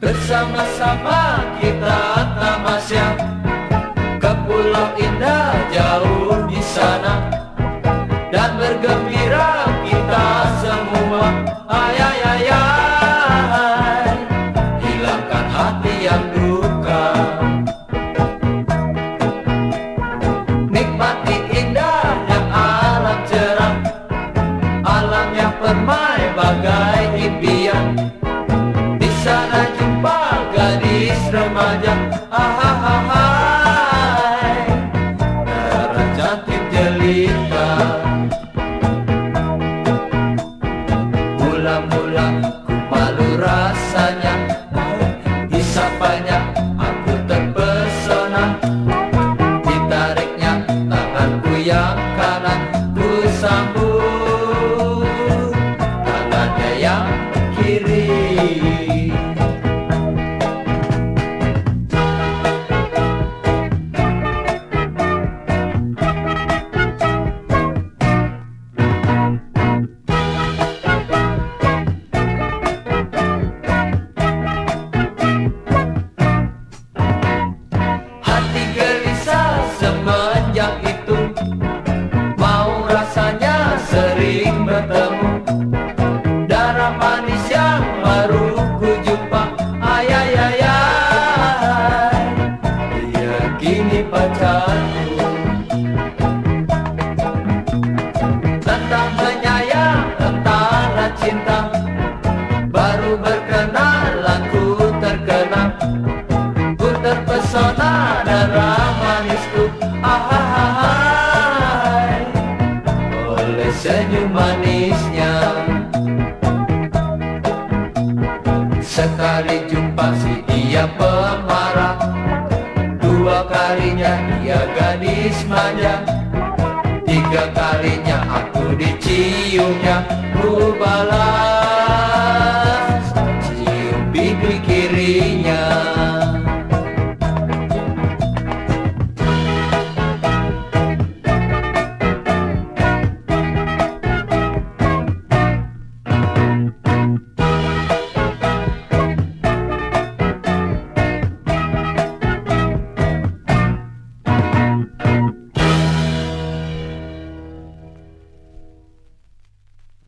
bersama kita tamasya. Ke pulau indah jauh di sana. Dan bergembira kita semua. Ay ay ay ay hilangkan hati yang 三羊 kini pacarku Tentang menyayang, tentang cinta. Baru berkenalan ku terkenal Ku terpesona darah manisku. Ahahahai Oleh senyum manisnya. Sekali jumpa si dia pemarah kalinya dia gadis manja Tiga kalinya aku diciumnya Ku balas